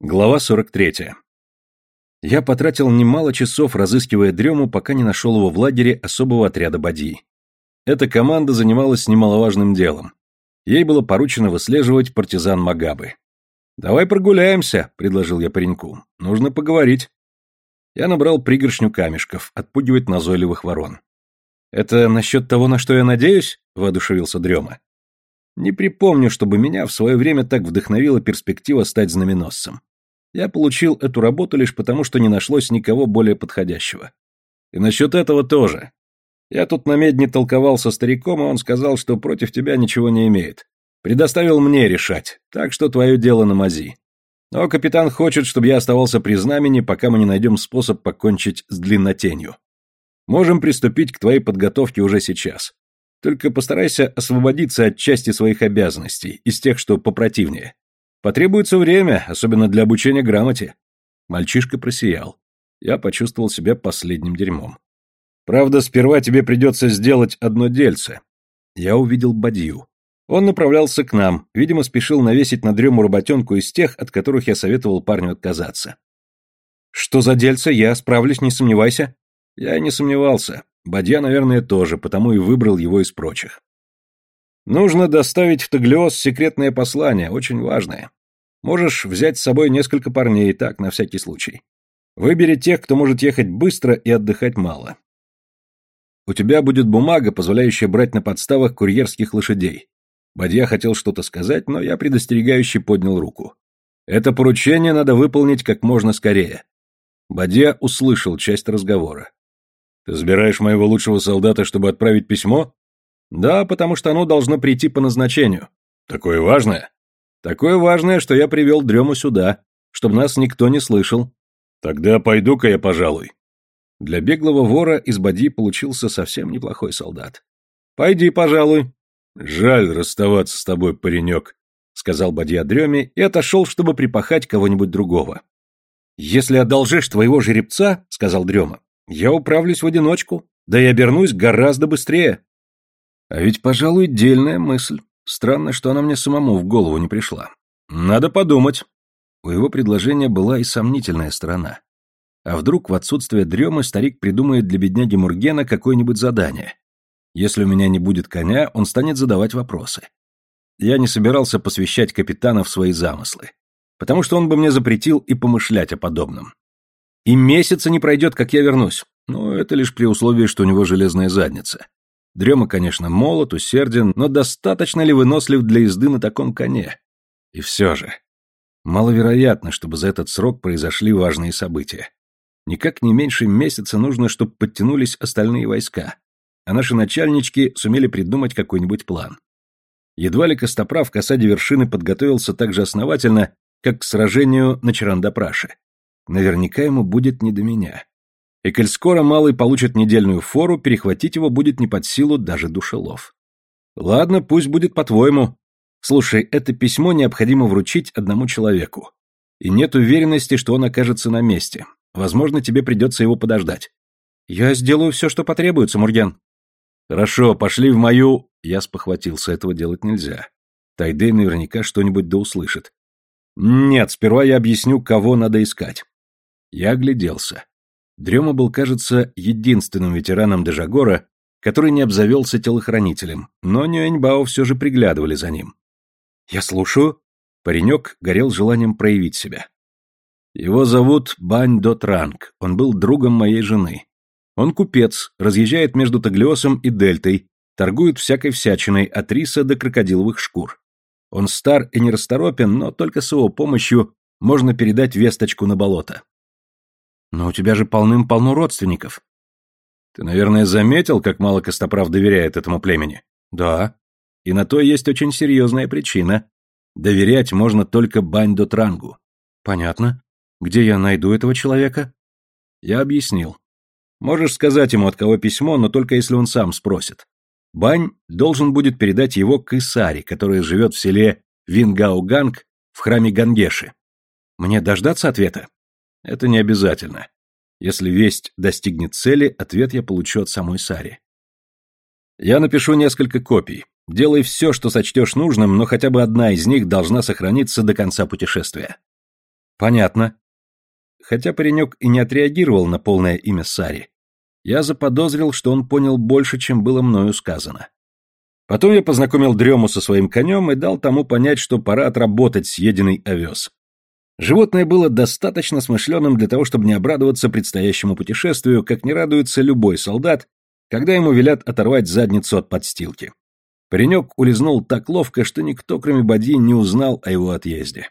Глава 43. Я потратил немало часов, разыскивая дрему, пока не нашел его в лагере особого отряда Бадьи. Эта команда занималась немаловажным делом. Ей было поручено выслеживать партизан Магабы. «Давай прогуляемся», — предложил я пареньку. «Нужно поговорить». Я набрал пригоршню камешков, отпугивать назойливых ворон. «Это насчет того, на что я надеюсь?» — воодушевился Дрема. Не припомню, чтобы меня в свое время так вдохновила перспектива стать знаменосцем. Я получил эту работу лишь потому, что не нашлось никого более подходящего. И насчет этого тоже. Я тут на медне толковал со стариком, и он сказал, что против тебя ничего не имеет. Предоставил мне решать, так что твое дело на мази. Но капитан хочет, чтобы я оставался при знамени, пока мы не найдем способ покончить с длиннотенью. Можем приступить к твоей подготовке уже сейчас. Только постарайся освободиться от части своих обязанностей, из тех, что попротивнее. Потребуется время, особенно для обучения грамоте. Мальчишка просиял. Я почувствовал себя последним дерьмом. Правда, сперва тебе придется сделать одно дельце. Я увидел Бадью. Он направлялся к нам, видимо, спешил навесить на дрему работенку из тех, от которых я советовал парню отказаться. «Что за дельце? Я справлюсь, не сомневайся». Я не сомневался. Бадья, наверное, тоже, потому и выбрал его из прочих. Нужно доставить в Таглиоз секретное послание, очень важное. Можешь взять с собой несколько парней, так, на всякий случай. Выбери тех, кто может ехать быстро и отдыхать мало. У тебя будет бумага, позволяющая брать на подставах курьерских лошадей. Бадья хотел что-то сказать, но я предостерегающе поднял руку. Это поручение надо выполнить как можно скорее. Бадья услышал часть разговора. Ты забираешь моего лучшего солдата, чтобы отправить письмо? Да, потому что оно должно прийти по назначению. Такое важное? Такое важное, что я привел Дрему сюда, чтобы нас никто не слышал. Тогда пойду-ка я, пожалуй. Для беглого вора из Бади получился совсем неплохой солдат. Пойди, пожалуй. Жаль расставаться с тобой, паренек, сказал Бадья Дреме и отошел, чтобы припахать кого-нибудь другого. Если одолжишь твоего жеребца, сказал Дрема, я управлюсь в одиночку, да и обернусь гораздо быстрее. А ведь, пожалуй, дельная мысль. Странно, что она мне самому в голову не пришла. Надо подумать. У его предложения была и сомнительная сторона. А вдруг в отсутствие дремы старик придумает для бедняги Мургена какое-нибудь задание? Если у меня не будет коня, он станет задавать вопросы. Я не собирался посвящать капитана в свои замыслы, потому что он бы мне запретил и помышлять о подобном. И месяца не пройдет, как я вернусь. Но это лишь при условии, что у него железная задница. Дрема, конечно, молод, усерден, но достаточно ли вынослив для езды на таком коне? И все же. Маловероятно, чтобы за этот срок произошли важные события. Никак не меньше месяца нужно, чтобы подтянулись остальные войска, а наши начальнички сумели придумать какой-нибудь план. Едва ли Костоправ к осаде вершины подготовился так же основательно, как к сражению на Чарандапраше. Наверняка ему будет не до меня. И коль скоро малый получит недельную фору, перехватить его будет не под силу даже душелов. Ладно, пусть будет по-твоему. Слушай, это письмо необходимо вручить одному человеку. И нет уверенности, что он окажется на месте. Возможно, тебе придется его подождать. Я сделаю все, что потребуется, Мурген. Хорошо, пошли в мою... Я спохватился, этого делать нельзя. Тайдей наверняка что-нибудь да услышит. Нет, сперва я объясню, кого надо искать. Я огляделся. Дрема был, кажется, единственным ветераном Дежагора, который не обзавелся телохранителем, но Нюэньбао все же приглядывали за ним. «Я слушаю». Паренек горел желанием проявить себя. Его зовут Бань Дотранг, он был другом моей жены. Он купец, разъезжает между Таглиосом и Дельтой, торгует всякой всячиной от риса до крокодиловых шкур. Он стар и нерасторопен, но только с его помощью можно передать весточку на болото. Но у тебя же полным-полно родственников. Ты, наверное, заметил, как мало Костоправ доверяет этому племени? Да. И на то есть очень серьезная причина. Доверять можно только Баньдо Трангу. Понятно. Где я найду этого человека? Я объяснил. Можешь сказать ему, от кого письмо, но только если он сам спросит. Бань должен будет передать его к Исари, которая живет в селе Вингауганг в храме Ганеши. Мне дождаться ответа? Это не обязательно. Если весть достигнет цели, ответ я получу от самой Сари. Я напишу несколько копий. Делай все, что сочтешь нужным, но хотя бы одна из них должна сохраниться до конца путешествия. Понятно. Хотя паренек и не отреагировал на полное имя Сари, я заподозрил, что он понял больше, чем было мною сказано. Потом я познакомил Дрему со своим конем и дал тому понять, что пора отработать съеденный овес. Животное было достаточно смышленым для того, чтобы не обрадоваться предстоящему путешествию, как не радуется любой солдат, когда ему велят оторвать задницу от подстилки. Паренек улизнул так ловко, что никто, кроме Бади, не узнал о его отъезде.